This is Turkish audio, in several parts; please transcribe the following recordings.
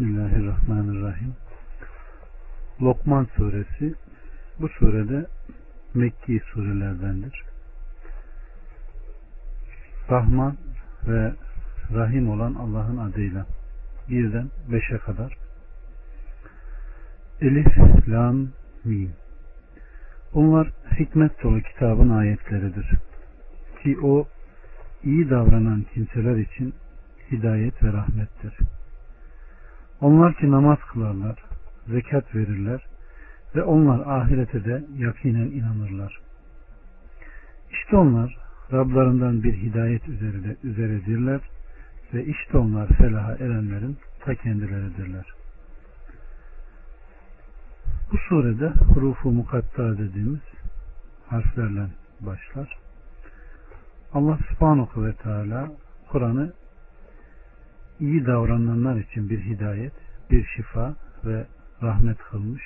Bismillahirrahmanirrahim. Lokman suresi bu surede Mekki surelerdendir. Rahman ve Rahim olan Allah'ın adıyla birden beşe kadar Elif, Lam, Mim Bunlar hikmet dolu kitabın ayetleridir. Ki o iyi davranan kimseler için hidayet ve rahmettir. Onlar ki namaz kılarlar, zekat verirler ve onlar ahirete de yakinen inanırlar. İşte onlar Rablarından bir hidayet üzerinde, üzeredirler ve işte onlar felaha erenlerin ta kendileridirler. Bu surede hurufu mukatta dediğimiz harflerle başlar. Allah subhanahu ve teala Kur'an'ı iyi davrananlar için bir hidayet, bir şifa ve rahmet kılmış.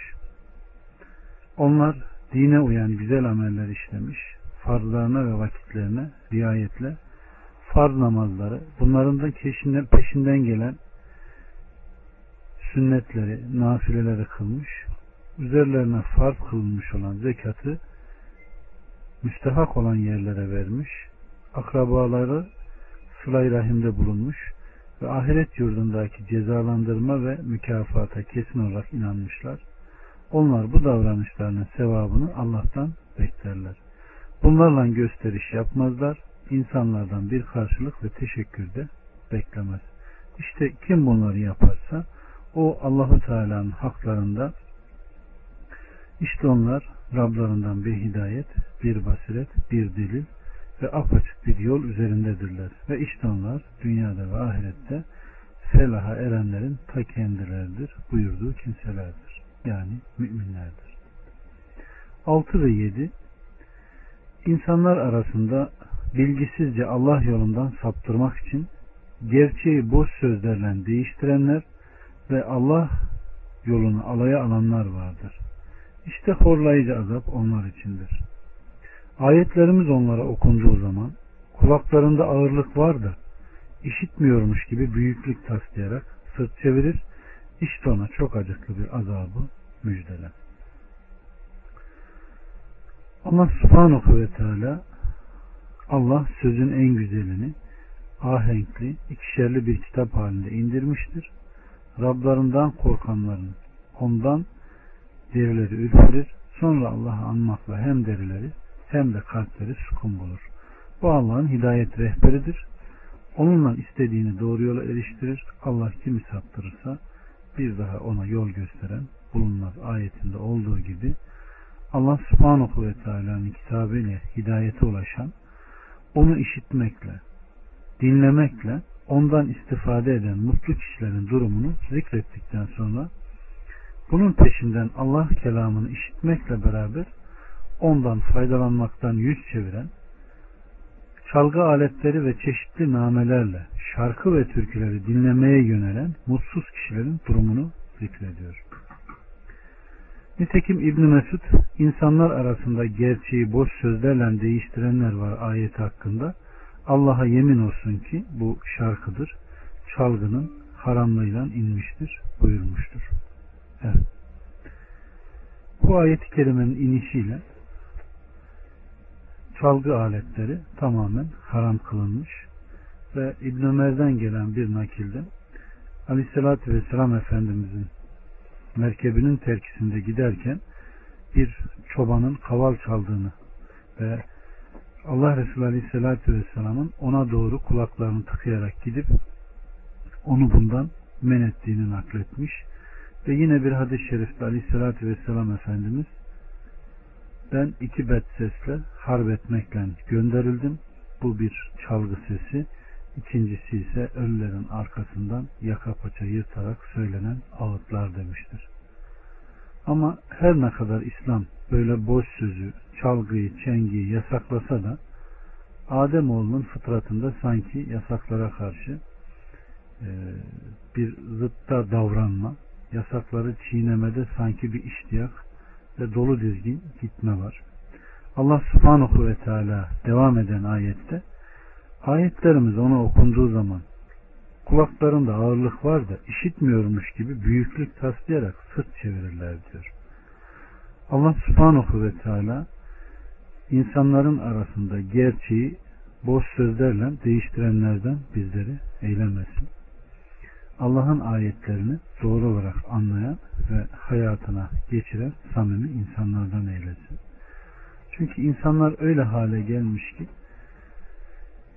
Onlar dine uyan güzel ameller işlemiş, farzlarına ve vakitlerine riayetle farz namazları, bunların da peşinden, gelen sünnetleri, nafileleri kılmış, üzerlerine farz kılınmış olan zekatı müstehak olan yerlere vermiş, akrabaları sılay rahimde bulunmuş ve ahiret yurdundaki cezalandırma ve mükafata kesin olarak inanmışlar. Onlar bu davranışlarının sevabını Allah'tan beklerler. Bunlarla gösteriş yapmazlar. İnsanlardan bir karşılık ve teşekkür de beklemez. İşte kim bunları yaparsa o Allahu Teala'nın haklarında işte onlar Rablarından bir hidayet, bir basiret, bir delil ve apaçık bir yol üzerindedirler. Ve işte onlar dünyada ve ahirette felaha erenlerin ta kendileridir buyurduğu kimselerdir. Yani müminlerdir. 6 ve 7 İnsanlar arasında bilgisizce Allah yolundan saptırmak için gerçeği boş sözlerle değiştirenler ve Allah yolunu alaya alanlar vardır. İşte horlayıcı azap onlar içindir. Ayetlerimiz onlara okunduğu zaman kulaklarında ağırlık var da işitmiyormuş gibi büyüklük taslayarak sırt çevirir. İşte ona çok acıklı bir azabı müjdele. Allah subhanahu ve teala Allah sözün en güzelini ahenkli, ikişerli bir kitap halinde indirmiştir. Rablarından korkanların ondan derileri ürperir. Sonra Allah'ı anmakla hem derileri hem de kalpleri sukun bulur. Bu Allah'ın hidayet rehberidir. Onunla istediğini doğru yola eriştirir. Allah kimi saptırırsa bir daha ona yol gösteren bulunmaz ayetinde olduğu gibi Allah subhanahu ve teala'nın kitabıyla hidayete ulaşan onu işitmekle dinlemekle ondan istifade eden mutlu kişilerin durumunu zikrettikten sonra bunun peşinden Allah kelamını işitmekle beraber ondan faydalanmaktan yüz çeviren, çalgı aletleri ve çeşitli namelerle şarkı ve türküleri dinlemeye yönelen mutsuz kişilerin durumunu zikrediyor. Nitekim İbn Mesud insanlar arasında gerçeği boş sözlerle değiştirenler var ayet hakkında. Allah'a yemin olsun ki bu şarkıdır. Çalgının haramlığıyla inmiştir buyurmuştur. Evet. Bu ayet-i kerimenin inişiyle çalgı aletleri tamamen haram kılınmış ve İbn Ömer'den gelen bir nakilde Aleyhisselatü Vesselam Efendimizin merkebinin terkisinde giderken bir çobanın kaval çaldığını ve Allah Resulü Aleyhisselatü Vesselam'ın ona doğru kulaklarını tıkayarak gidip onu bundan men ettiğini nakletmiş. Ve yine bir hadis-i şerifte Aleyhisselatü Vesselam Efendimiz ben iki bet sesle harp etmekle gönderildim. Bu bir çalgı sesi. İkincisi ise ölülerin arkasından yaka paça yırtarak söylenen ağıtlar demiştir. Ama her ne kadar İslam böyle boş sözü, çalgıyı, çengiyi yasaklasa da Ademoğlunun fıtratında sanki yasaklara karşı e, bir zıtta davranma, yasakları çiğnemede sanki bir iştiyak ve dolu dizgin gitme var. Allah subhanahu ve teala devam eden ayette ayetlerimiz ona okunduğu zaman kulaklarında ağırlık var da işitmiyormuş gibi büyüklük taslayarak sırt çevirirler diyor. Allah subhanahu ve teala insanların arasında gerçeği boş sözlerle değiştirenlerden bizleri eylemesin. Allah'ın ayetlerini doğru olarak anlayan ve hayatına geçiren samimi insanlardan eylesin. Çünkü insanlar öyle hale gelmiş ki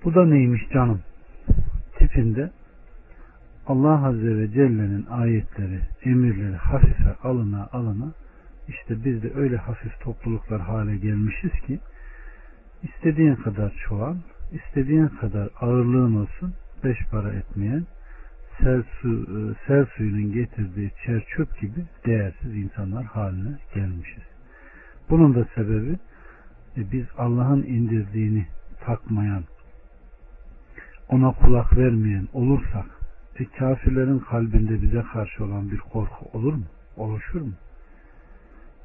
bu da neymiş canım tipinde Allah Azze ve Celle'nin ayetleri, emirleri hafife alına alına işte biz de öyle hafif topluluklar hale gelmişiz ki istediğin kadar çoğal, istediğin kadar ağırlığın olsun beş para etmeyen sel, su, e, sel suyunun getirdiği çer çöp gibi değersiz insanlar haline gelmişiz. Bunun da sebebi e, biz Allah'ın indirdiğini takmayan, ona kulak vermeyen olursak e, kafirlerin kalbinde bize karşı olan bir korku olur mu? Oluşur mu?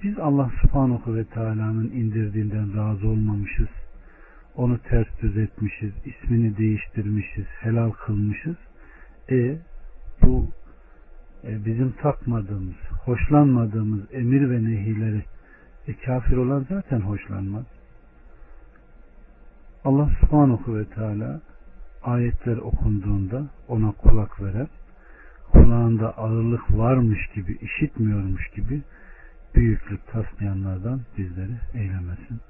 Biz Allah subhanahu ve teala'nın indirdiğinden razı olmamışız. Onu ters düz etmişiz, ismini değiştirmişiz, helal kılmışız. E bu e, bizim takmadığımız, hoşlanmadığımız emir ve nehileri e, kafir olan zaten hoşlanmaz. Allah subhanahu ve teala ayetler okunduğunda ona kulak veren, kulağında ağırlık varmış gibi, işitmiyormuş gibi büyüklük taslayanlardan bizleri eylemesin.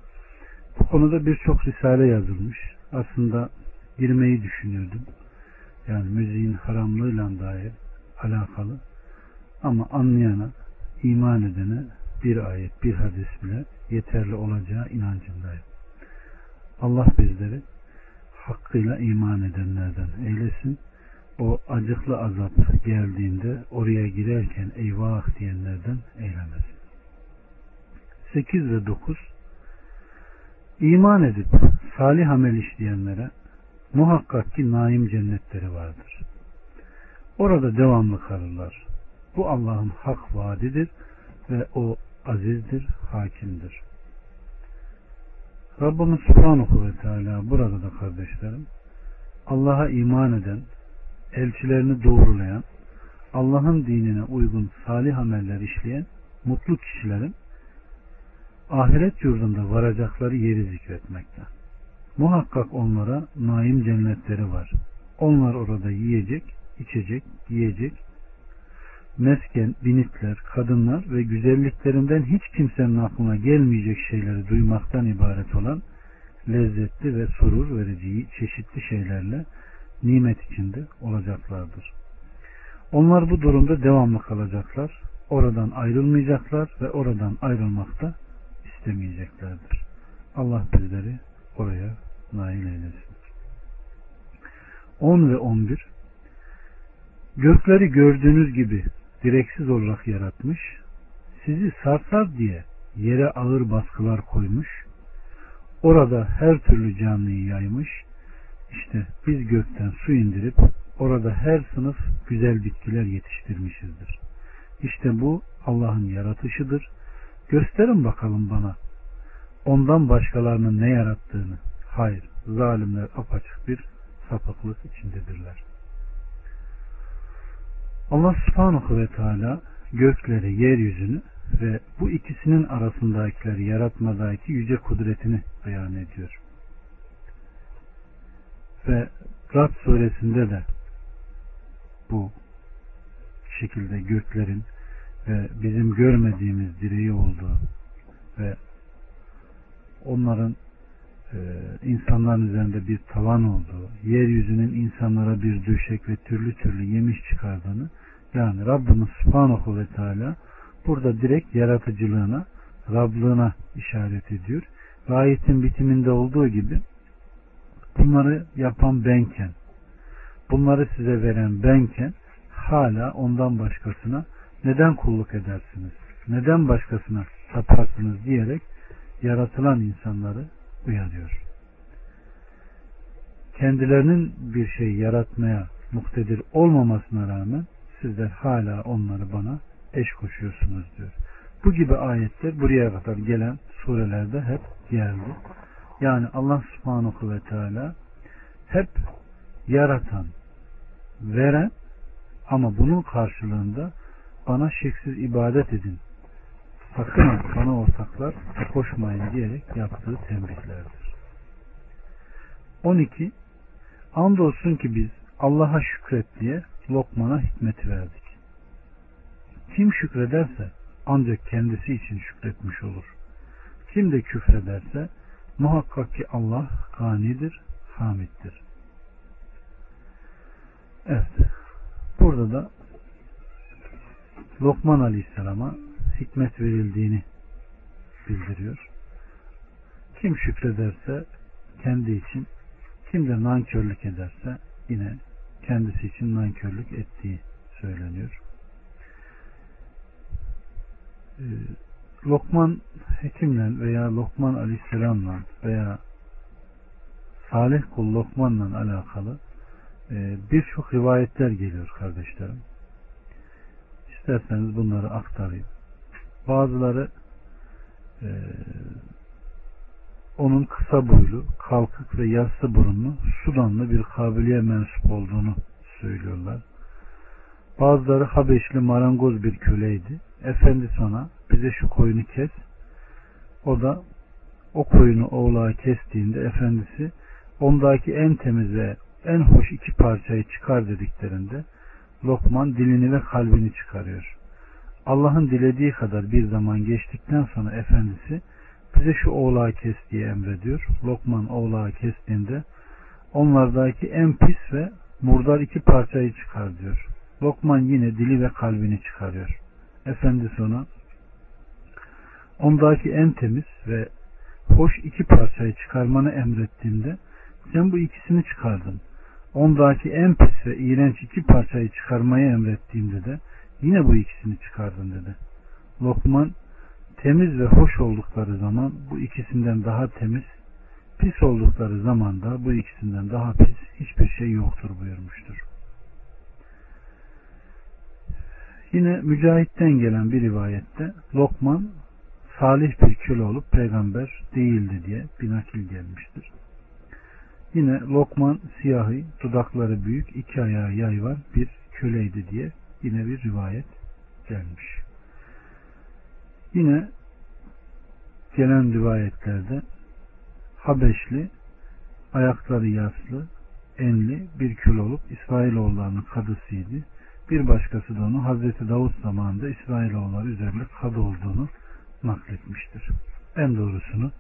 Bu konuda birçok risale yazılmış. Aslında girmeyi düşünüyordum. Yani müziğin haramlığıyla dair alakalı. Ama anlayana, iman edene bir ayet, bir hadis bile yeterli olacağı inancındayım. Allah bizleri hakkıyla iman edenlerden eylesin. O acıklı azap geldiğinde oraya girerken eyvah diyenlerden eylemesin. 8 ve 9 İman edip salih amel işleyenlere muhakkak ki naim cennetleri vardır. Orada devamlı kalırlar. Bu Allah'ın hak vaadidir ve o azizdir, hakimdir. Rabbimiz Subhanahu ve Teala burada da kardeşlerim Allah'a iman eden, elçilerini doğrulayan, Allah'ın dinine uygun salih ameller işleyen mutlu kişilerin ahiret yurdunda varacakları yeri zikretmekte. Muhakkak onlara naim cennetleri var. Onlar orada yiyecek, içecek, giyecek, mesken, binitler, kadınlar ve güzelliklerinden hiç kimsenin aklına gelmeyecek şeyleri duymaktan ibaret olan lezzetli ve surur verici çeşitli şeylerle nimet içinde olacaklardır. Onlar bu durumda devamlı kalacaklar. Oradan ayrılmayacaklar ve oradan ayrılmakta istemeyeceklerdir. Allah bizleri oraya nail eylesin. 10 ve 11 Gökleri gördüğünüz gibi direksiz olarak yaratmış, sizi sarsar diye yere ağır baskılar koymuş, orada her türlü canlıyı yaymış, işte biz gökten su indirip orada her sınıf güzel bitkiler yetiştirmişizdir. İşte bu Allah'ın yaratışıdır. Gösterin bakalım bana ondan başkalarının ne yarattığını. Hayır, zalimler apaçık bir sapıklık içindedirler. Allah subhanahu ve teala gökleri, yeryüzünü ve bu ikisinin arasındakileri yaratmadaki yüce kudretini beyan ediyor. Ve Rab suresinde de bu şekilde göklerin ve bizim görmediğimiz direği olduğu ve onların e, insanların üzerinde bir tavan olduğu, yeryüzünün insanlara bir döşek ve türlü türlü yemiş çıkardığını yani Rabbimiz Subhanahu ve Teala burada direkt yaratıcılığına, Rablığına işaret ediyor. Ve ayetin bitiminde olduğu gibi bunları yapan benken, bunları size veren benken hala ondan başkasına neden kulluk edersiniz? Neden başkasına taparsınız diyerek yaratılan insanları uyarıyor. Kendilerinin bir şey yaratmaya muktedir olmamasına rağmen sizler hala onları bana eş koşuyorsunuz diyor. Bu gibi ayetler buraya kadar gelen surelerde hep geldi. Yani Allah subhanahu ve teala hep yaratan, veren ama bunun karşılığında bana şeksiz ibadet edin. Sakın bana ortaklar koşmayın diyerek yaptığı tembihlerdir. 12. Andolsun ki biz Allah'a şükret diye Lokman'a hikmeti verdik. Kim şükrederse ancak kendisi için şükretmiş olur. Kim de küfrederse muhakkak ki Allah ganidir, hamiddir. Evet. Burada da Lokman Aleyhisselam'a hikmet verildiğini bildiriyor. Kim şükrederse kendi için, kim de nankörlük ederse yine kendisi için nankörlük ettiği söyleniyor. Ee, Lokman hekimle veya Lokman Aleyhisselam'la veya Salih kul Lokman'la alakalı e, birçok rivayetler geliyor kardeşlerim. İsterseniz bunları aktarayım. Bazıları e, onun kısa boylu, kalkık ve yassı burunlu, Sudanlı bir kabiliye mensup olduğunu söylüyorlar. Bazıları Habeşli marangoz bir köleydi. Efendisi ona bize şu koyunu kes. O da o koyunu oğlağa kestiğinde efendisi ondaki en temiz ve en hoş iki parçayı çıkar dediklerinde Lokman dilini ve kalbini çıkarıyor. Allah'ın dilediği kadar bir zaman geçtikten sonra efendisi bize şu oğlağı kes diye emrediyor. Lokman oğlağı kestiğinde onlardaki en pis ve murdar iki parçayı çıkar diyor. Lokman yine dili ve kalbini çıkarıyor. Efendisi ona ondaki en temiz ve hoş iki parçayı çıkarmanı emrettiğimde sen bu ikisini çıkardın. Ondaki en pis ve iğrenç iki parçayı çıkarmayı emrettiğimde de yine bu ikisini çıkardın dedi. Lokman temiz ve hoş oldukları zaman bu ikisinden daha temiz, pis oldukları zaman da bu ikisinden daha pis hiçbir şey yoktur buyurmuştur. Yine Mücahit'ten gelen bir rivayette Lokman salih bir köle olup peygamber değildi diye bir nakil gelmiştir. Yine Lokman siyahi, dudakları büyük, iki ayağı yay var bir köleydi diye yine bir rivayet gelmiş. Yine gelen rivayetlerde Habeşli, ayakları yaslı, enli bir köle olup İsrailoğullarının kadısıydı. Bir başkası da onu Hazreti Davut zamanında İsrailoğulları üzerinde kadı olduğunu nakletmiştir. En doğrusunu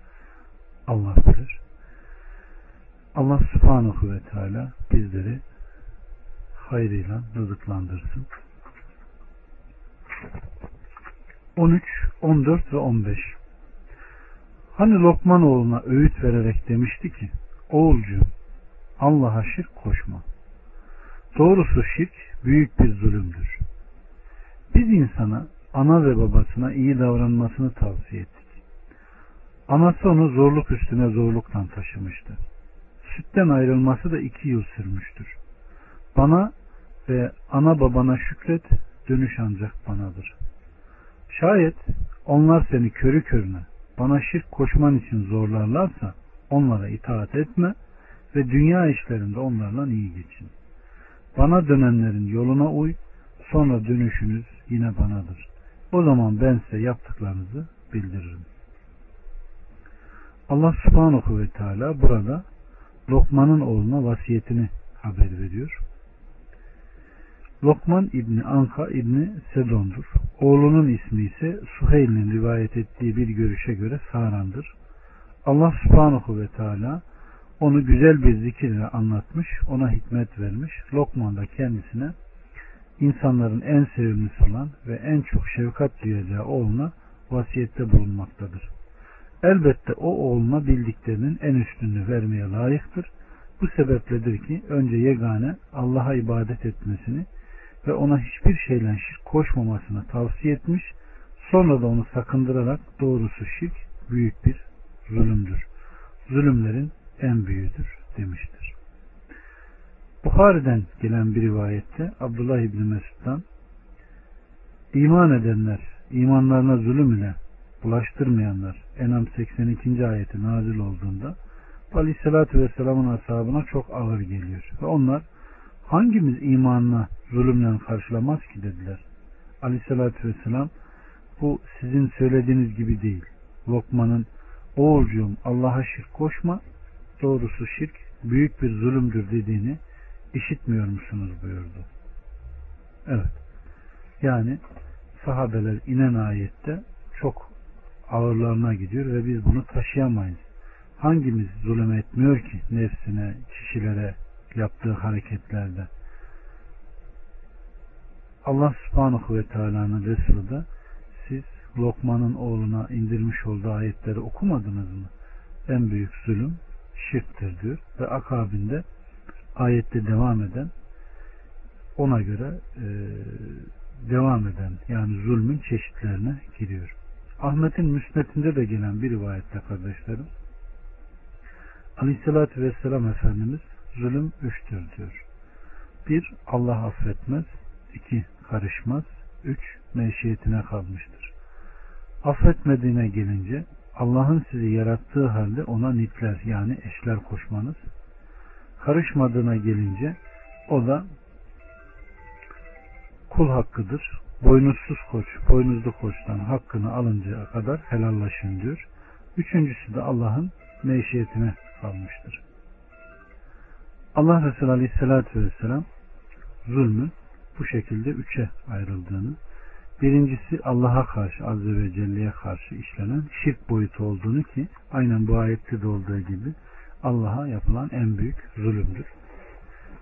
Allah bilir. Allah subhanahu ve teala bizleri hayrıyla rızıklandırsın. 13, 14 ve 15 Hani Lokman oğluna öğüt vererek demişti ki Oğulcuğum Allah'a şirk koşma. Doğrusu şirk büyük bir zulümdür. Biz insana ana ve babasına iyi davranmasını tavsiye ettik. Anası onu zorluk üstüne zorlukla taşımıştı. Sütten ayrılması da iki yıl sürmüştür. Bana ve ana babana şükret, dönüş ancak banadır. Şayet onlar seni körü körüne bana şirk koşman için zorlarlarsa onlara itaat etme ve dünya işlerinde onlarla iyi geçin. Bana dönenlerin yoluna uy, sonra dönüşünüz yine banadır. O zaman ben size yaptıklarınızı bildiririm. Allah subhanahu ve teala burada Lokman'ın oğluna vasiyetini haber veriyor. Lokman İbni Anka İbni Sedon'dur. Oğlunun ismi ise Suheyl'in rivayet ettiği bir görüşe göre Saran'dır. Allah subhanahu ve teala onu güzel bir zikirle anlatmış, ona hikmet vermiş. Lokman da kendisine insanların en sevimlisi olan ve en çok şefkat duyacağı oğluna vasiyette bulunmaktadır. Elbette o oğluna bildiklerinin en üstününü vermeye layıktır. Bu sebepledir ki önce yegane Allah'a ibadet etmesini ve ona hiçbir şeyle şirk koşmamasını tavsiye etmiş, sonra da onu sakındırarak doğrusu şirk büyük bir zulümdür. Zulümlerin en büyüğüdür demiştir. Buhari'den gelen bir rivayette Abdullah İbni Mesud'dan iman edenler imanlarına zulüm ile bulaştırmayanlar Enam 82. ayeti nazil olduğunda Aleyhisselatü Vesselam'ın ashabına çok ağır geliyor. Ve onlar hangimiz imanına zulümle karşılamaz ki dediler. Aleyhissalatü vesselam bu sizin söylediğiniz gibi değil. Lokman'ın oğulcuğum Allah'a şirk koşma doğrusu şirk büyük bir zulümdür dediğini işitmiyor musunuz buyurdu. Evet. Yani sahabeler inen ayette çok ağırlarına gidiyor ve biz bunu taşıyamayız. Hangimiz zulüm etmiyor ki nefsine, kişilere yaptığı hareketlerde? Allah subhanahu ve teala'nın Resulü de siz Lokman'ın oğluna indirmiş olduğu ayetleri okumadınız mı? En büyük zulüm şirktir diyor ve akabinde ayette devam eden ona göre e, devam eden yani zulmün çeşitlerine giriyor. Ahmet'in müsnetinde de gelen bir rivayette kardeşlerim Aleyhisselatü Vesselam Efendimiz zulüm üçtür diyor. Bir, Allah affetmez. iki karışmaz. Üç, meşiyetine kalmıştır. Affetmediğine gelince Allah'ın sizi yarattığı halde ona nitler yani eşler koşmanız. Karışmadığına gelince o da kul hakkıdır. Boynuzsuz koç, boynuzlu koçtan hakkını alıncaya kadar helallaşın diyor. Üçüncüsü de Allah'ın meşiyetine kalmıştır. Allah Resulü Aleyhisselatü Vesselam zulmün bu şekilde üçe ayrıldığını, birincisi Allah'a karşı Azze ve Celle'ye karşı işlenen şirk boyutu olduğunu ki aynen bu ayette de olduğu gibi Allah'a yapılan en büyük zulümdür.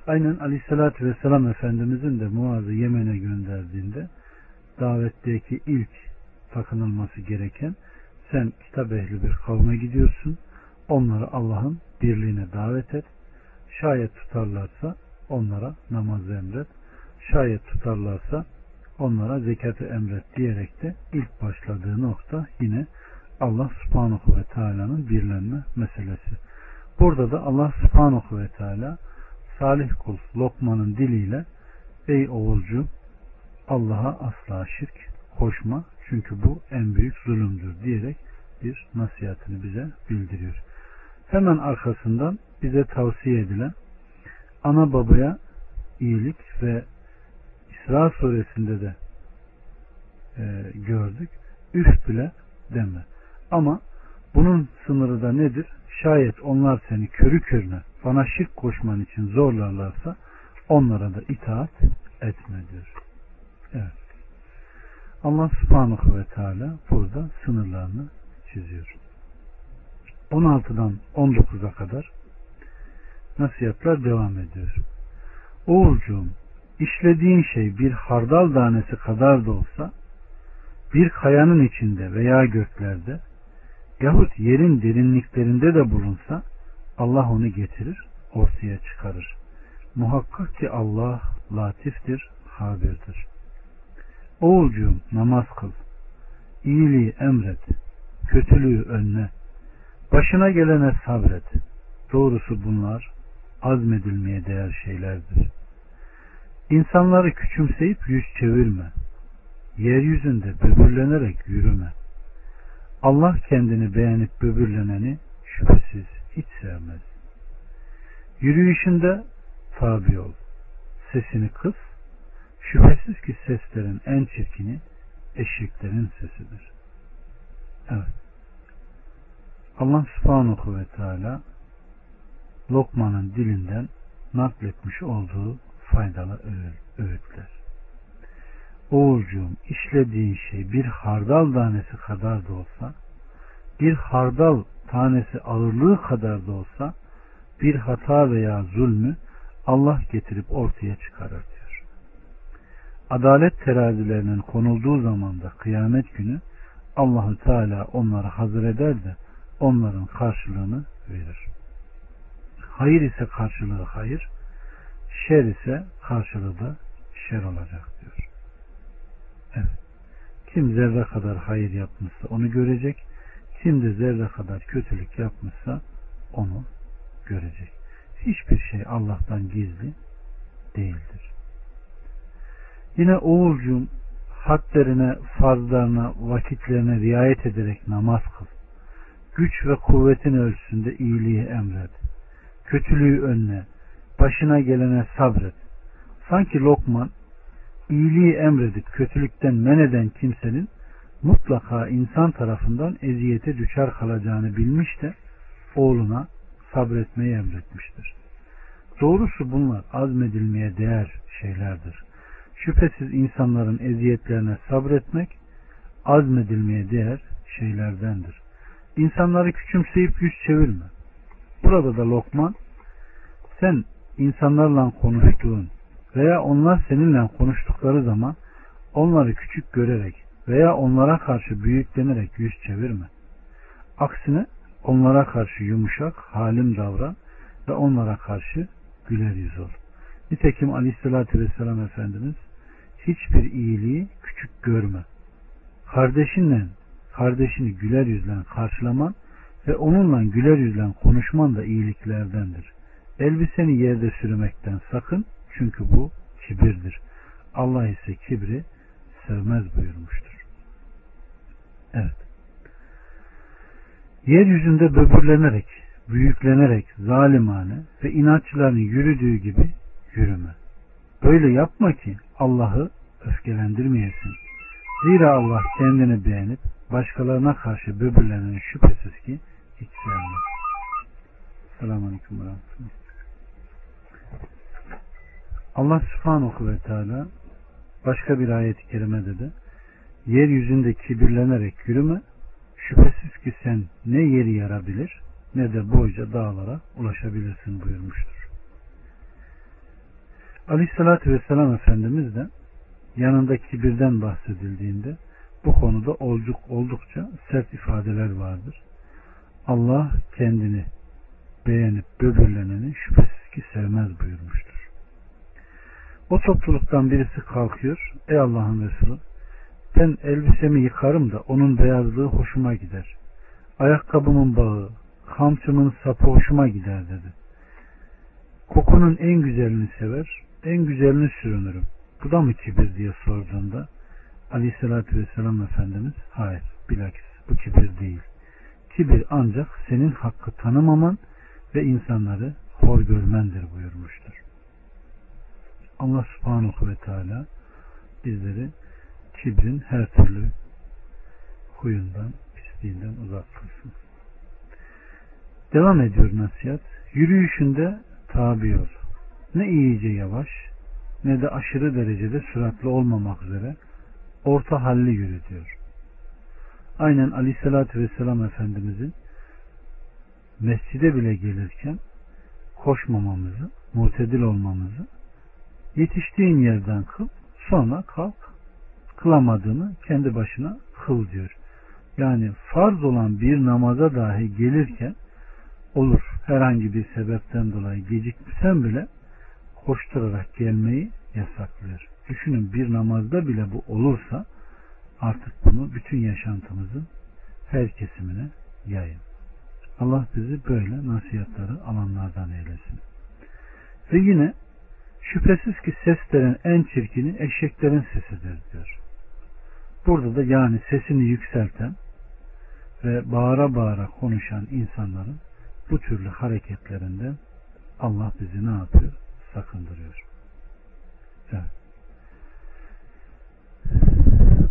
Aynen Aleyhisselatü Vesselam Efendimizin de Muaz'ı Yemen'e gönderdiğinde davetteki ilk takınılması gereken sen kitap ehli bir kavme gidiyorsun. Onları Allah'ın birliğine davet et. Şayet tutarlarsa onlara namazı emret. Şayet tutarlarsa onlara zekatı emret diyerek de ilk başladığı nokta yine Allah subhanahu ve teala'nın birlenme meselesi. Burada da Allah subhanahu ve teala salih kul Lokman'ın diliyle ey oğulcu Allah'a asla şirk koşma çünkü bu en büyük zulümdür diyerek bir nasihatini bize bildiriyor. Hemen arkasından bize tavsiye edilen ana babaya iyilik ve İsra suresinde de e, gördük. Üf bile deme. Ama bunun sınırı da nedir? Şayet onlar seni körü körüne bana şirk koşman için zorlarlarsa onlara da itaat etme diyor. Evet. Allah subhanahu ve teala burada sınırlarını çiziyor. 16'dan 19'a kadar nasihatler devam ediyor. Oğulcuğum işlediğin şey bir hardal tanesi kadar da olsa bir kayanın içinde veya göklerde yahut yerin derinliklerinde de bulunsa Allah onu getirir, ortaya çıkarır. Muhakkak ki Allah latiftir, habirdir. Oğulcuğum namaz kıl, iyiliği emret, kötülüğü önle, başına gelene sabret. Doğrusu bunlar azmedilmeye değer şeylerdir. İnsanları küçümseyip yüz çevirme. Yeryüzünde böbürlenerek yürüme. Allah kendini beğenip böbürleneni şüphesiz hiç sevmez. Yürüyüşünde tabi ol. Sesini kıs. Şüphesiz ki seslerin en çirkini eşeklerin sesidir. Evet. Allah subhanahu ve teala Lokman'ın dilinden nakletmiş olduğu faydalı öğütler. Oğulcuğum işlediğin şey bir hardal tanesi kadar da olsa bir hardal tanesi ağırlığı kadar da olsa bir hata veya zulmü Allah getirip ortaya çıkarır diyor. Adalet terazilerinin konulduğu zaman da kıyamet günü Allahü Teala onları hazır eder de onların karşılığını verir. Hayır ise karşılığı hayır, şer ise karşılığı da şer olacak diyor. Evet. Kim zerre kadar hayır yapmışsa onu görecek. Kim de zerre kadar kötülük yapmışsa onu görecek. Hiçbir şey Allah'tan gizli değildir. Yine oğulcum hadlerine, farzlarına, vakitlerine riayet ederek namaz kıl. Güç ve kuvvetin ölçüsünde iyiliği emret. Kötülüğü önle. Başına gelene sabret. Sanki Lokman iyiliği emredip kötülükten men eden kimsenin mutlaka insan tarafından eziyete düşer kalacağını bilmiş de oğluna sabretmeyi emretmiştir. Doğrusu bunlar azmedilmeye değer şeylerdir. Şüphesiz insanların eziyetlerine sabretmek azmedilmeye değer şeylerdendir. İnsanları küçümseyip yüz çevirme. Burada da Lokman sen insanlarla konuştuğun veya onlar seninle konuştukları zaman onları küçük görerek veya onlara karşı büyüklenerek yüz çevirme. Aksine onlara karşı yumuşak, halim davran ve onlara karşı güler yüz ol. Nitekim Aleyhisselatü Vesselam Efendimiz hiçbir iyiliği küçük görme. Kardeşinle kardeşini güler yüzle karşılaman ve onunla güler yüzle konuşman da iyiliklerdendir. Elbiseni yerde sürmekten sakın çünkü bu kibirdir. Allah ise kibri sevmez buyurmuştur. Evet. Yeryüzünde böbürlenerek, büyüklenerek zalimane ve inatçıların yürüdüğü gibi yürüme. Böyle yapma ki Allah'ı öfkelendirmeyesin. Zira Allah kendini beğenip başkalarına karşı böbürlenen şüphesiz ki hiç sevmez. Selamun Aleyküm ve Allah subhanahu ve teala başka bir ayet-i kerimede de yeryüzünde kibirlenerek yürüme şüphesiz ki sen ne yeri yarabilir ne de boyca dağlara ulaşabilirsin buyurmuştur. Aleyhissalatü vesselam Efendimiz de yanında kibirden bahsedildiğinde bu konuda olduk, oldukça sert ifadeler vardır. Allah kendini beğenip böbürleneni şüphesiz ki sevmez buyurmuştur. O topluluktan birisi kalkıyor. Ey Allah'ın Resulü ben elbisemi yıkarım da onun beyazlığı hoşuma gider. Ayakkabımın bağı, kamçımın sapı hoşuma gider dedi. Kokunun en güzelini sever, en güzelini sürünürüm. Bu da mı kibir diye sorduğunda Aleyhisselatü Vesselam Efendimiz hayır bilakis bu kibir değil. Kibir ancak senin hakkı tanımaman ve insanları hor görmendir buyurmuştur. Allah subhanahu ve teala bizleri kibrin her türlü huyundan, pisliğinden uzak kılsın. Devam ediyor nasihat. Yürüyüşünde tabi ol. Ne iyice yavaş ne de aşırı derecede süratli olmamak üzere orta halli yürü diyor. Aynen aleyhissalatü vesselam Efendimizin mescide bile gelirken koşmamamızı, mutedil olmamızı yetiştiğin yerden kıl, sonra kalk, kılamadığını kendi başına kıl diyor. Yani farz olan bir namaza dahi gelirken olur herhangi bir sebepten dolayı gecikmişsen bile koşturarak gelmeyi yasaklıyor. Düşünün bir namazda bile bu olursa artık bunu bütün yaşantımızın her kesimine yayın. Allah bizi böyle nasihatları alanlardan eylesin. Ve yine şüphesiz ki seslerin en çirkini eşeklerin sesidir diyor. Burada da yani sesini yükselten ve bağıra bağıra konuşan insanların bu türlü hareketlerinden Allah bizi ne yapıyor? Sakındırıyor. Evet.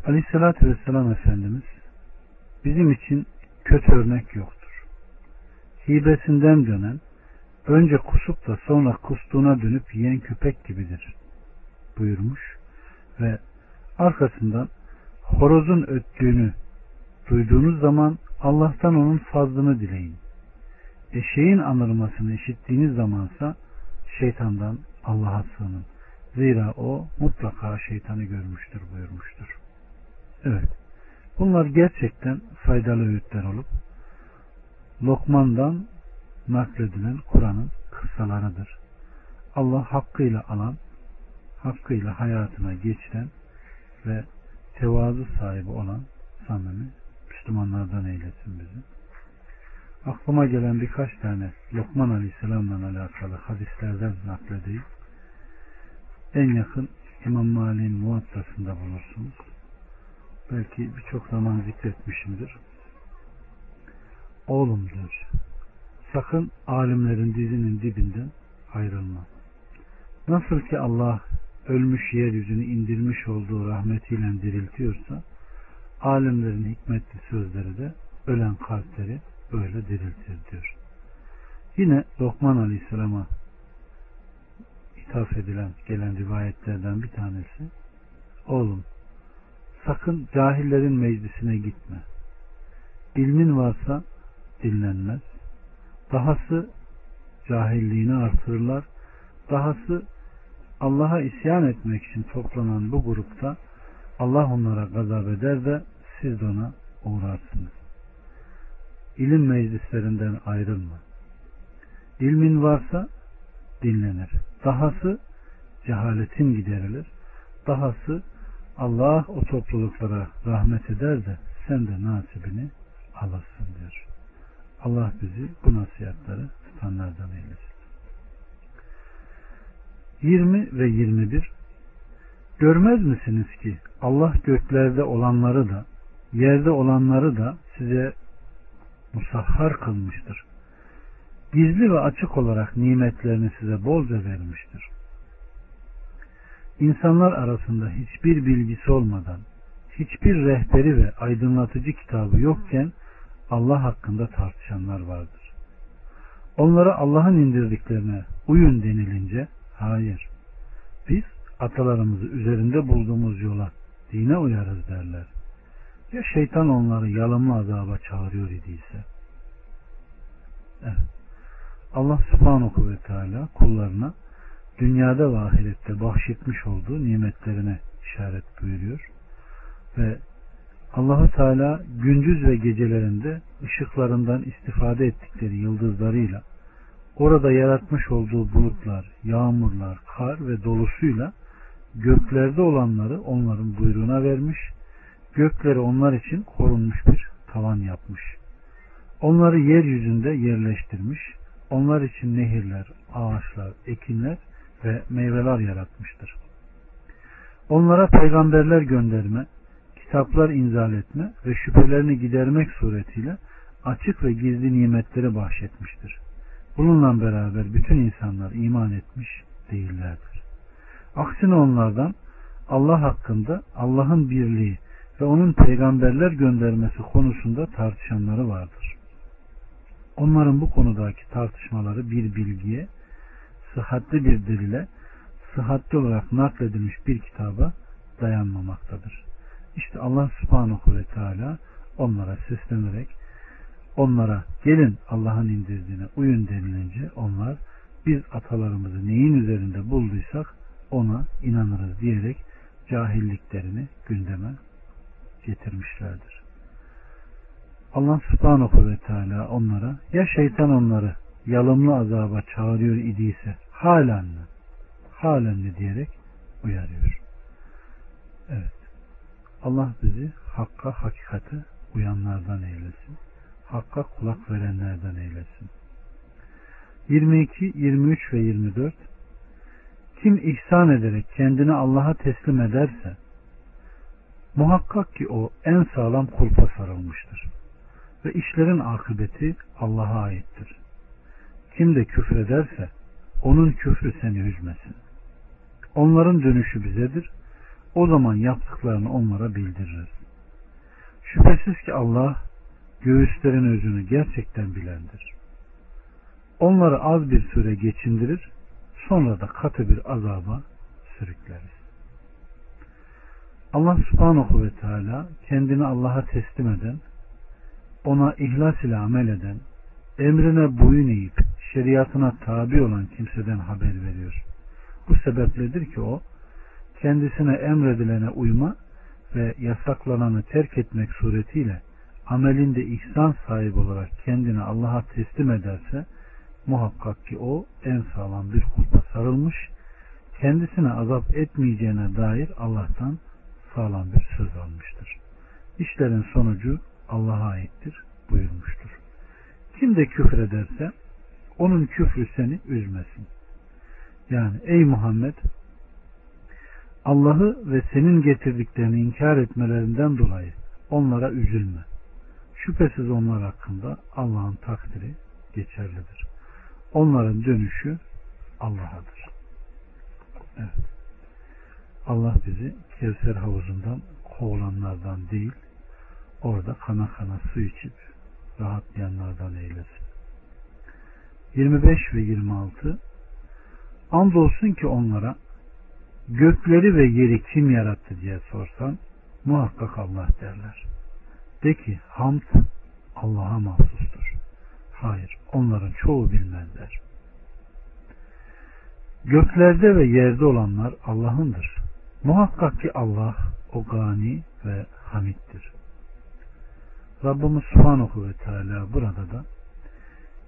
Aleyhissalatü Vesselam Efendimiz bizim için kötü örnek yoktur. Hibesinden dönen, önce kusup da sonra kustuğuna dönüp yiyen köpek gibidir buyurmuş ve arkasından horozun öttüğünü duyduğunuz zaman Allah'tan onun fazlını dileyin. Eşeğin anırmasını işittiğiniz zamansa şeytandan Allah'a sığının. Zira o mutlaka şeytanı görmüştür buyurmuştur. Evet. Bunlar gerçekten faydalı öğütler olup Lokman'dan nakledilen Kur'an'ın kıssalarıdır. Allah hakkıyla alan, hakkıyla hayatına geçiren ve tevazu sahibi olan samimi Müslümanlardan eylesin bizi. Aklıma gelen birkaç tane Lokman Aleyhisselam'la alakalı hadislerden nakledeyim. En yakın İmam Mali'nin muhattasında bulursunuz. Belki birçok zaman zikretmişimdir. Oğlum diyor. Sakın alimlerin dizinin dibinden ayrılma. Nasıl ki Allah ölmüş yeryüzünü indirmiş olduğu rahmetiyle diriltiyorsa alimlerin hikmetli sözleri de ölen kalpleri böyle diriltir diyor. Yine Lokman Aleyhisselam'a ithaf edilen gelen rivayetlerden bir tanesi oğlum sakın cahillerin meclisine gitme. İlmin varsa dinlenmez. Dahası cahilliğini artırırlar. Dahası Allah'a isyan etmek için toplanan bu grupta Allah onlara gazap eder de siz de ona uğrarsınız. İlim meclislerinden ayrılma. İlmin varsa dinlenir. Dahası cehaletin giderilir. Dahası Allah o topluluklara rahmet eder de sen de nasibini alırsın diyor. Allah bizi bu nasihatları tutanlardan eylesin. 20 ve 21 Görmez misiniz ki Allah göklerde olanları da yerde olanları da size musahhar kılmıştır. Gizli ve açık olarak nimetlerini size bolca vermiştir. İnsanlar arasında hiçbir bilgisi olmadan, hiçbir rehberi ve aydınlatıcı kitabı yokken Allah hakkında tartışanlar vardır. Onlara Allah'ın indirdiklerine uyun denilince hayır. Biz atalarımızı üzerinde bulduğumuz yola dine uyarız derler. Ya şeytan onları yalımlı azaba çağırıyor idiyse. Evet. Allah subhanahu ve teala kullarına dünyada ve ahirette bahşetmiş olduğu nimetlerine işaret buyuruyor. Ve Allahu Teala gündüz ve gecelerinde ışıklarından istifade ettikleri yıldızlarıyla orada yaratmış olduğu bulutlar, yağmurlar, kar ve dolusuyla göklerde olanları onların buyruğuna vermiş, gökleri onlar için korunmuş bir tavan yapmış. Onları yeryüzünde yerleştirmiş, onlar için nehirler, ağaçlar, ekinler ve meyveler yaratmıştır. Onlara peygamberler gönderme, kitaplar inzal etme ve şüphelerini gidermek suretiyle açık ve gizli nimetleri bahşetmiştir. Bununla beraber bütün insanlar iman etmiş değillerdir. Aksine onlardan Allah hakkında Allah'ın birliği ve onun peygamberler göndermesi konusunda tartışanları vardır. Onların bu konudaki tartışmaları bir bilgiye, sıhhatli bir delile, sıhhatli olarak nakledilmiş bir kitaba dayanmamaktadır. İşte Allah subhanahu ve teala onlara seslenerek onlara gelin Allah'ın indirdiğine uyun denilince onlar biz atalarımızı neyin üzerinde bulduysak ona inanırız diyerek cahilliklerini gündeme getirmişlerdir. Allah subhanahu ve teala onlara ya şeytan onları yalımlı azaba çağırıyor idiyse halen mi? Halen mi diyerek uyarıyor. Evet. Allah bizi hakka hakikate uyanlardan eylesin. Hakka kulak verenlerden eylesin. 22, 23 ve 24 Kim ihsan ederek kendini Allah'a teslim ederse muhakkak ki o en sağlam kulpa sarılmıştır. Ve işlerin akıbeti Allah'a aittir. Kim de küfrederse onun küfrü seni üzmesin. Onların dönüşü bizedir. O zaman yaptıklarını onlara bildiririz. Şüphesiz ki Allah göğüslerin özünü gerçekten bilendir. Onları az bir süre geçindirir, sonra da katı bir azaba sürükleriz. Allah subhanahu ve teala kendini Allah'a teslim eden, ona ihlas ile amel eden, emrine boyun eğip şeriatına tabi olan kimseden haber veriyor. Bu sebepledir ki o, kendisine emredilene uyma ve yasaklananı terk etmek suretiyle amelinde ihsan sahibi olarak kendini Allah'a teslim ederse muhakkak ki o en sağlam bir kulpa sarılmış kendisine azap etmeyeceğine dair Allah'tan sağlam bir söz almıştır. İşlerin sonucu Allah'a aittir buyurmuştur. Kim de küfür ederse onun küfrü seni üzmesin. Yani ey Muhammed Allah'ı ve senin getirdiklerini inkar etmelerinden dolayı onlara üzülme. Şüphesiz onlar hakkında Allah'ın takdiri geçerlidir. Onların dönüşü Allah'adır. Evet. Allah bizi Kevser havuzundan kovulanlardan değil, orada kana kana su içip rahatlayanlardan eylesin. 25 ve 26 Andolsun ki onlara gökleri ve yeri kim yarattı diye sorsan muhakkak Allah derler. De ki hamd Allah'a mahsustur. Hayır onların çoğu bilmezler. Göklerde ve yerde olanlar Allah'ındır. Muhakkak ki Allah o gani ve hamittir. Rabbimiz Subhanahu ve Teala burada da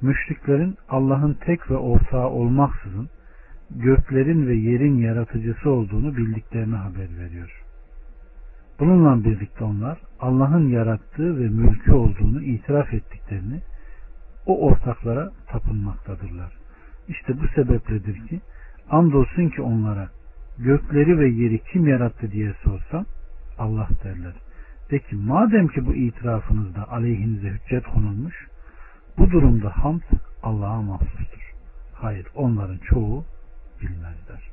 müşriklerin Allah'ın tek ve ortağı olmaksızın göklerin ve yerin yaratıcısı olduğunu bildiklerini haber veriyor. Bununla birlikte onlar Allah'ın yarattığı ve mülkü olduğunu itiraf ettiklerini o ortaklara tapınmaktadırlar. İşte bu sebepledir ki andolsun ki onlara gökleri ve yeri kim yarattı diye sorsam Allah derler. De ki madem ki bu itirafınızda aleyhinize hüccet konulmuş bu durumda hamd Allah'a mahsustur. Hayır onların çoğu bilmezler.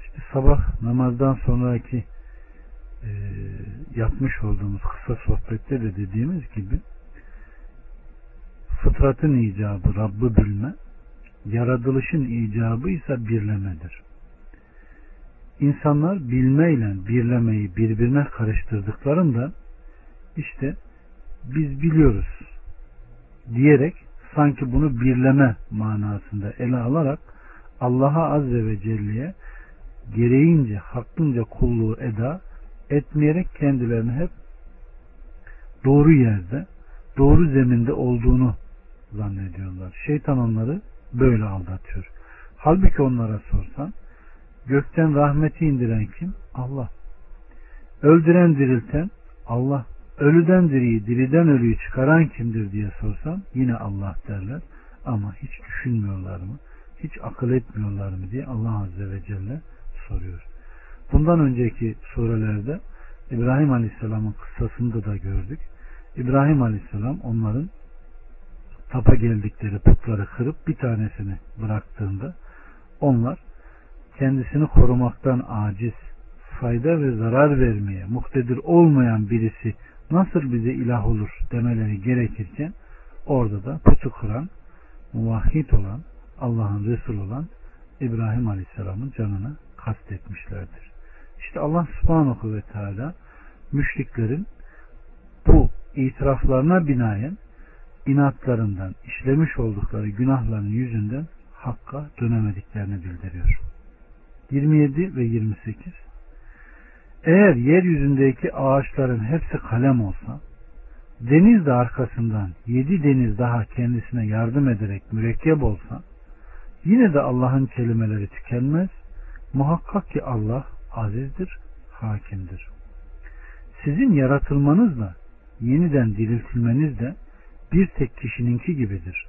İşte sabah namazdan sonraki e, yapmış olduğumuz kısa sohbette de dediğimiz gibi fıtratın icabı Rabb'ı bilme, yaratılışın icabı ise birlemedir. İnsanlar bilmeyle birlemeyi birbirine karıştırdıklarında işte biz biliyoruz diyerek sanki bunu birleme manasında ele alarak Allah'a Azze ve Celle'ye gereğince hakkınca kulluğu eda etmeyerek kendilerini hep doğru yerde, doğru zeminde olduğunu zannediyorlar. Şeytan onları böyle aldatıyor. Halbuki onlara sorsan gökten rahmeti indiren kim? Allah. Öldüren dirilten Allah. Ölüden diriyi, diriden ölüyü çıkaran kimdir diye sorsan yine Allah derler. Ama hiç düşünmüyorlar mı? Hiç akıl etmiyorlar mı diye Allah Azze ve Celle soruyor. Bundan önceki surelerde İbrahim Aleyhisselam'ın kıssasında da gördük. İbrahim Aleyhisselam onların tapa geldikleri putları kırıp bir tanesini bıraktığında onlar kendisini korumaktan aciz, fayda ve zarar vermeye muhtedir olmayan birisi nasıl bize ilah olur demeleri gerekirken orada da putu kıran, muvahhid olan, Allah'ın Resul olan İbrahim Aleyhisselam'ın canını kastetmişlerdir. İşte Allah subhanahu ve teala müşriklerin bu itiraflarına binaen inatlarından işlemiş oldukları günahların yüzünden hakka dönemediklerini bildiriyor. 27 ve 28 Eğer yeryüzündeki ağaçların hepsi kalem olsa deniz de arkasından yedi deniz daha kendisine yardım ederek mürekkep olsa yine de Allah'ın kelimeleri tükenmez. Muhakkak ki Allah azizdir, hakimdir. Sizin yaratılmanızla yeniden diriltilmeniz de bir tek kişininki gibidir.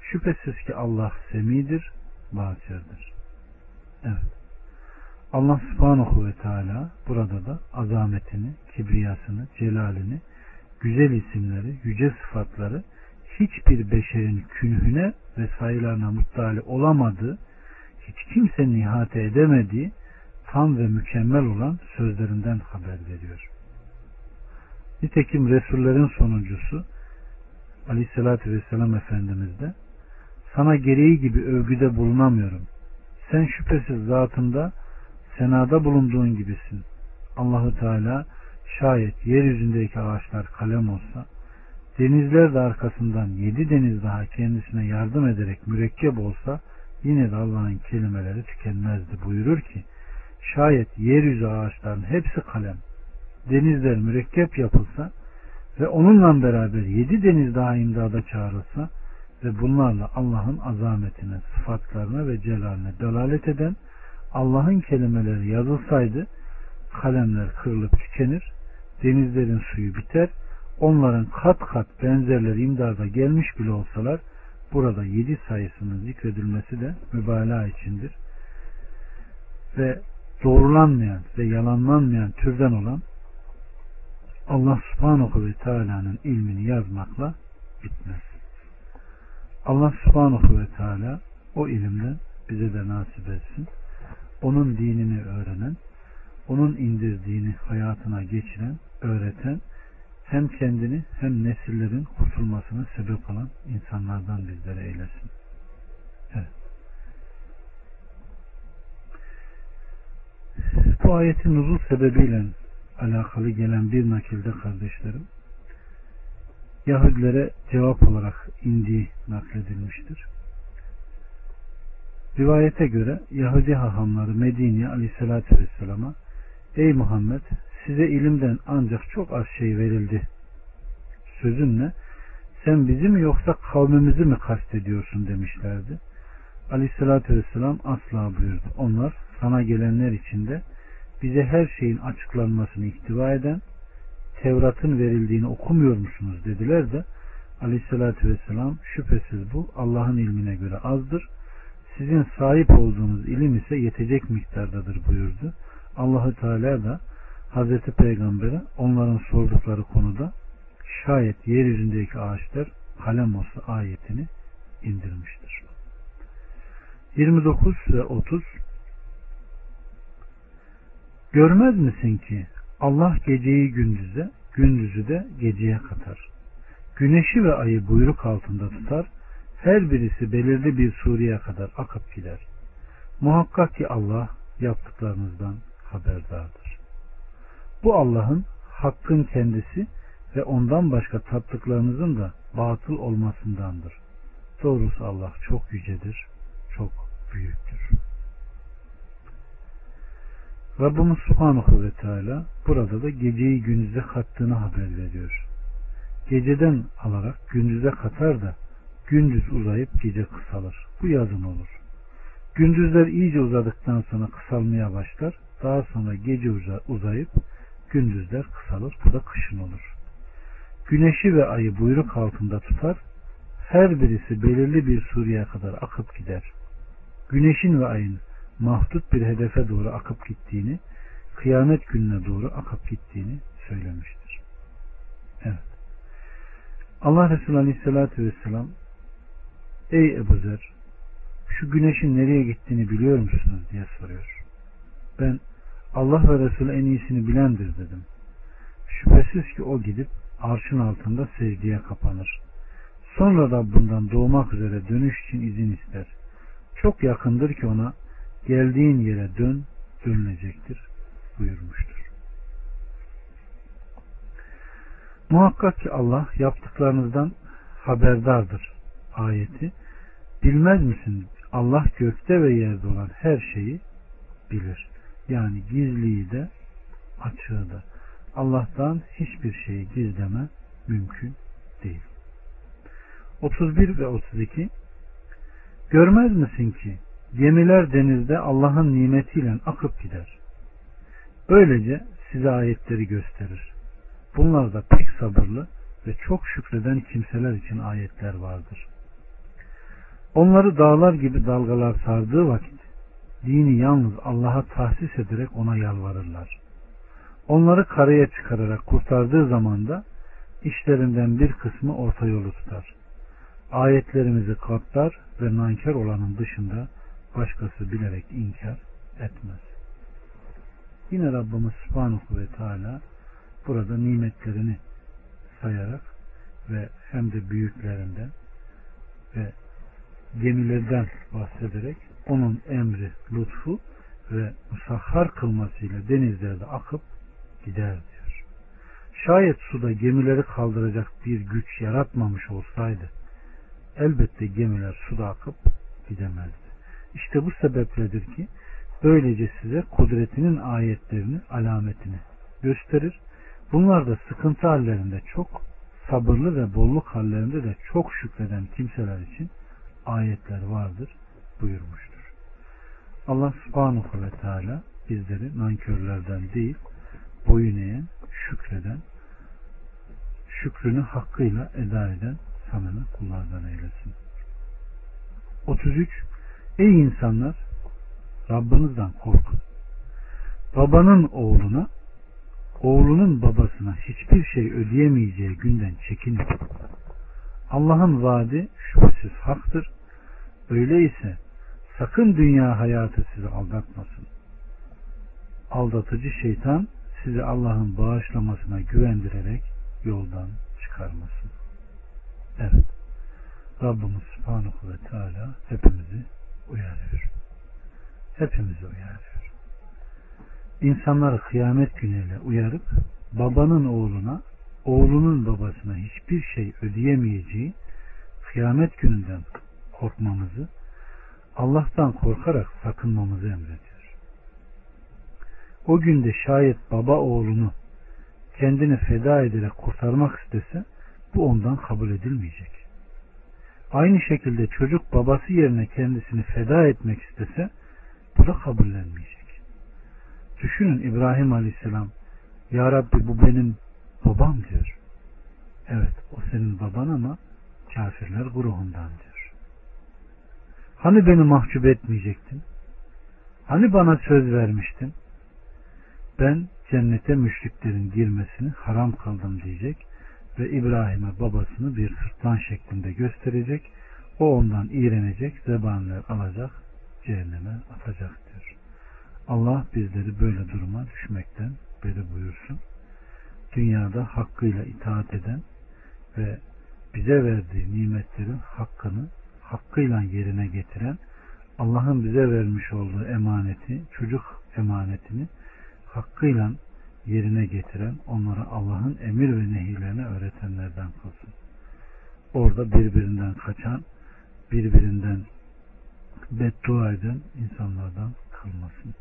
Şüphesiz ki Allah semidir, basirdir. Evet. Allah subhanahu ve teala burada da azametini, kibriyasını, celalini, güzel isimleri, yüce sıfatları hiçbir beşerin künhüne ve sayılarına muttali olamadığı, hiç kimsenin ihate edemediği tam ve mükemmel olan sözlerinden haber veriyor. Nitekim Resullerin sonuncusu Aleyhisselatü Vesselam Efendimiz de sana gereği gibi övgüde bulunamıyorum. Sen şüphesiz zatında senada bulunduğun gibisin. Allahu Teala şayet yeryüzündeki ağaçlar kalem olsa denizler de arkasından yedi deniz daha kendisine yardım ederek mürekkep olsa yine de Allah'ın kelimeleri tükenmezdi buyurur ki şayet yeryüzü ağaçların hepsi kalem denizler mürekkep yapılsa ve onunla beraber yedi deniz daha imdada çağrılsa ve bunlarla Allah'ın azametine, sıfatlarına ve celaline delalet eden Allah'ın kelimeleri yazılsaydı kalemler kırılıp tükenir, denizlerin suyu biter, onların kat kat benzerleri imdada gelmiş bile olsalar burada yedi sayısının zikredilmesi de mübalağa içindir. Ve doğrulanmayan ve yalanlanmayan türden olan Allah subhanahu ve teala'nın ilmini yazmakla bitmez. Allah subhanahu ve teala o ilimden bize de nasip etsin. Onun dinini öğrenen, onun indirdiğini hayatına geçiren, öğreten, hem kendini hem nesillerin kurtulmasına sebep olan insanlardan bizlere eylesin. Evet. Bu ayetin nuzul sebebiyle alakalı gelen bir nakilde kardeşlerim Yahudilere cevap olarak indiği nakledilmiştir. Rivayete göre Yahudi hahamları Medine'ye aleyhissalatü vesselama Ey Muhammed size ilimden ancak çok az şey verildi. Sözünle sen bizi mi yoksa kavmimizi mi kastediyorsun demişlerdi. Aleyhissalatü vesselam asla buyurdu. Onlar sana gelenler içinde bize her şeyin açıklanmasını ihtiva eden Tevrat'ın verildiğini okumuyor musunuz dediler de aleyhissalatü vesselam şüphesiz bu Allah'ın ilmine göre azdır. Sizin sahip olduğunuz ilim ise yetecek miktardadır buyurdu. Allahü Teala da Hazreti Peygamber'e onların sordukları konuda şayet yeryüzündeki ağaçlar kalem olsa ayetini indirmiştir. 29 ve 30 Görmez misin ki Allah geceyi gündüze, gündüzü de geceye katar. Güneşi ve ayı buyruk altında tutar. Her birisi belirli bir sureye kadar akıp gider. Muhakkak ki Allah yaptıklarınızdan haberdardır. Bu Allah'ın hakkın kendisi ve ondan başka tattıklarınızın da batıl olmasındandır. Doğrusu Allah çok yücedir, çok büyüktür. Rabbimiz Subhanahu ve Teala burada da geceyi gündüze kattığını haber veriyor. Geceden alarak gündüze katar da gündüz uzayıp gece kısalır. Bu yazın olur. Gündüzler iyice uzadıktan sonra kısalmaya başlar. Daha sonra gece uzayıp gündüzler kısalır. Bu da kışın olur. Güneşi ve ayı buyruk altında tutar. Her birisi belirli bir sureye kadar akıp gider. Güneşin ve ayın mahdut bir hedefe doğru akıp gittiğini, kıyamet gününe doğru akıp gittiğini söylemiştir. Evet. Allah Resulü Aleyhisselatü Vesselam Ey Ebu Zer şu güneşin nereye gittiğini biliyor musunuz diye soruyor. Ben Allah ve Resulü en iyisini bilendir dedim. Şüphesiz ki o gidip arşın altında secdeye kapanır. Sonra da bundan doğmak üzere dönüş için izin ister. Çok yakındır ki ona geldiğin yere dön, dönülecektir buyurmuştur. Muhakkak ki Allah yaptıklarınızdan haberdardır ayeti. Bilmez misin Allah gökte ve yerde olan her şeyi bilir. Yani gizliyi de açığı da. Allah'tan hiçbir şeyi gizleme mümkün değil. 31 ve 32 Görmez misin ki Gemiler denizde Allah'ın nimetiyle akıp gider. Böylece size ayetleri gösterir. Bunlarda pek sabırlı ve çok şükreden kimseler için ayetler vardır. Onları dağlar gibi dalgalar sardığı vakit dini yalnız Allah'a tahsis ederek ona yalvarırlar. Onları karaya çıkararak kurtardığı zaman da işlerinden bir kısmı orta yolu tutar. Ayetlerimizi katlar ve nankar olanın dışında başkası bilerek inkar etmez. Yine Rabbimiz Subhanahu ve Teala burada nimetlerini sayarak ve hem de büyüklerinden ve gemilerden bahsederek onun emri, lütfu ve musahhar kılmasıyla denizlerde akıp gider diyor. Şayet suda gemileri kaldıracak bir güç yaratmamış olsaydı elbette gemiler suda akıp gidemezdi. İşte bu sebepledir ki böylece size kudretinin ayetlerini, alametini gösterir. Bunlar da sıkıntı hallerinde çok, sabırlı ve bolluk hallerinde de çok şükreden kimseler için ayetler vardır buyurmuştur. Allah subhanahu ve teala bizleri nankörlerden değil, boyun eğen, şükreden, şükrünü hakkıyla eda eden samimi kullardan eylesin. 33 Ey insanlar Rabbinizden korkun. Babanın oğluna oğlunun babasına hiçbir şey ödeyemeyeceği günden çekinin. Allah'ın vaadi şüphesiz haktır. Öyleyse sakın dünya hayatı sizi aldatmasın. aldatıcı şeytan sizi Allah'ın bağışlamasına güvendirerek yoldan çıkarmasın. Evet. Rabbimiz Subhanahu ve Teala hepimizi uyarıyor. Hepimizi uyarıyor. İnsanları kıyamet günüyle uyarıp babanın oğluna, oğlunun babasına hiçbir şey ödeyemeyeceği kıyamet gününden korkmamızı, Allah'tan korkarak sakınmamızı emrediyor. O günde şayet baba oğlunu kendini feda ederek kurtarmak istese bu ondan kabul edilmeyecek. Aynı şekilde çocuk babası yerine kendisini feda etmek istese bu da kabullenmeyecek. Düşünün İbrahim Aleyhisselam Ya Rabbi bu benim babam diyor. Evet o senin baban ama kafirler grubundan diyor. Hani beni mahcup etmeyecektin? Hani bana söz vermiştin? Ben cennete müşriklerin girmesini haram kıldım diyecek ve İbrahim'e babasını bir sırtlan şeklinde gösterecek. O ondan iğrenecek, zebanlar alacak, cehenneme atacak diyor. Allah bizleri böyle duruma düşmekten beri buyursun. Dünyada hakkıyla itaat eden ve bize verdiği nimetlerin hakkını hakkıyla yerine getiren Allah'ın bize vermiş olduğu emaneti, çocuk emanetini hakkıyla yerine getiren, onlara Allah'ın emir ve nehilerini öğretenlerden kılsın. Orada birbirinden kaçan, birbirinden beddua eden insanlardan kılmasın.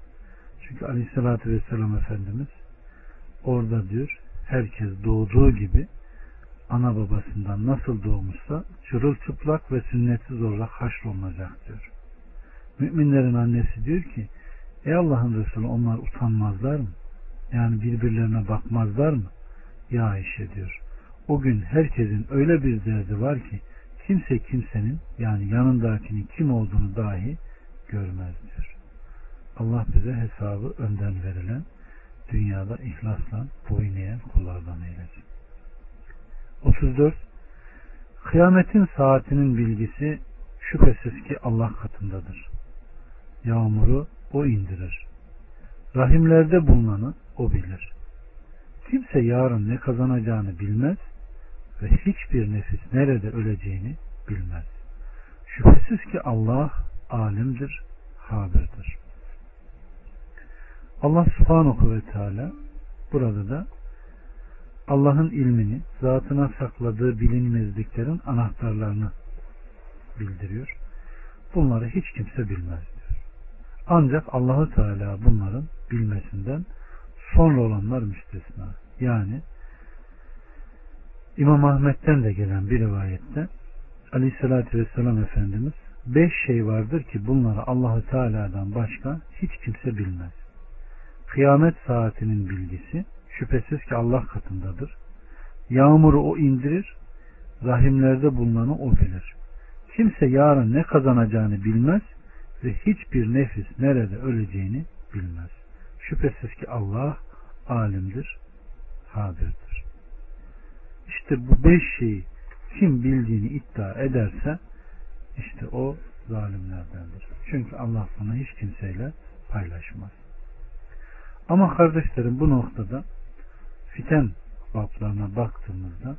Çünkü aleyhissalatü vesselam Efendimiz orada diyor herkes doğduğu gibi ana babasından nasıl doğmuşsa çırılçıplak ve sünnetsiz olarak haşrolunacak diyor. Müminlerin annesi diyor ki Ey Allah'ın Resulü onlar utanmazlar mı? Yani birbirlerine bakmazlar mı? Ya Ayşe diyor. O gün herkesin öyle bir derdi var ki kimse kimsenin yani yanındakinin kim olduğunu dahi görmez diyor. Allah bize hesabı önden verilen dünyada ihlasla boyun eğen kullardan eylesin. 34. Kıyametin saatinin bilgisi şüphesiz ki Allah katındadır. Yağmuru o indirir. Rahimlerde bulunanı o bilir. Kimse yarın ne kazanacağını bilmez ve hiçbir nefis nerede öleceğini bilmez. Şüphesiz ki Allah alimdir, habirdir. Allah subhanahu ve teala burada da Allah'ın ilmini, zatına sakladığı bilinmezliklerin anahtarlarını bildiriyor. Bunları hiç kimse bilmez diyor. Ancak Allahu Teala bunların bilmesinden sonra olanlar müstesna. Yani İmam Ahmet'ten de gelen bir rivayette Aleyhisselatü Vesselam Efendimiz beş şey vardır ki bunları Allahu Teala'dan başka hiç kimse bilmez. Kıyamet saatinin bilgisi şüphesiz ki Allah katındadır. Yağmuru o indirir, rahimlerde bulunanı o bilir. Kimse yarın ne kazanacağını bilmez ve hiçbir nefis nerede öleceğini bilmez. Şüphesiz ki Allah alimdir, habirdir. İşte bu beş şeyi kim bildiğini iddia ederse işte o zalimlerdendir. Çünkü Allah bunu hiç kimseyle paylaşmaz. Ama kardeşlerim bu noktada fiten bablarına baktığımızda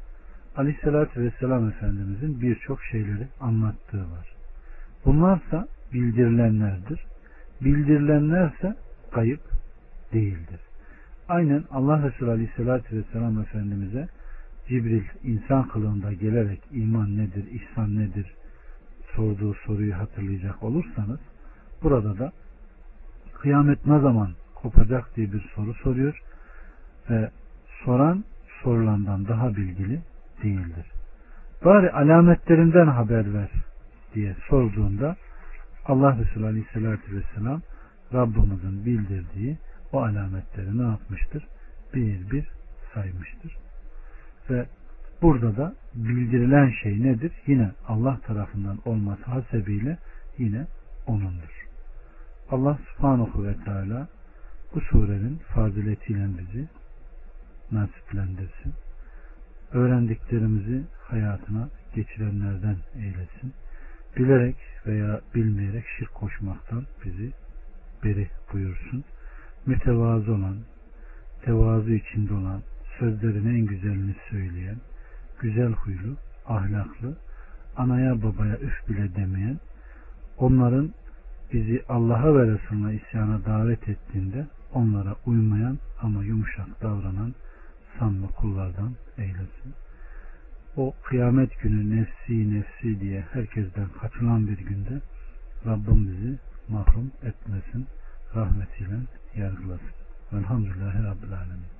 Aleyhisselatü Vesselam Efendimizin birçok şeyleri anlattığı var. Bunlarsa bildirilenlerdir. Bildirilenlerse kayıp değildir. Aynen Allah Resulü Aleyhisselatü Vesselam Efendimiz'e Cibril insan kılığında gelerek iman nedir, ihsan nedir sorduğu soruyu hatırlayacak olursanız burada da kıyamet ne zaman kopacak diye bir soru soruyor ve soran sorulandan daha bilgili değildir. Bari alametlerinden haber ver diye sorduğunda Allah Resulü Aleyhisselatü Vesselam Rabbimizin bildirdiği o alametleri ne yapmıştır? Bir bir saymıştır. Ve burada da bildirilen şey nedir? Yine Allah tarafından olması hasebiyle yine O'nundur. Allah subhanahu ve teala bu surenin faziletiyle bizi nasiplendirsin. Öğrendiklerimizi hayatına geçirenlerden eylesin. Bilerek veya bilmeyerek şirk koşmaktan bizi beri buyursun mütevazı olan, tevazu içinde olan, sözlerin en güzelini söyleyen, güzel huylu, ahlaklı, anaya babaya üf bile demeyen, onların bizi Allah'a ve Resulüne isyana davet ettiğinde onlara uymayan ama yumuşak davranan sanma kullardan eylesin. O kıyamet günü nefsi nefsi diye herkesten kaçılan bir günde Rabbim bizi mahrum etmesin, rahmetiyle yargılasın. Velhamdülillahi Rabbil Alemin.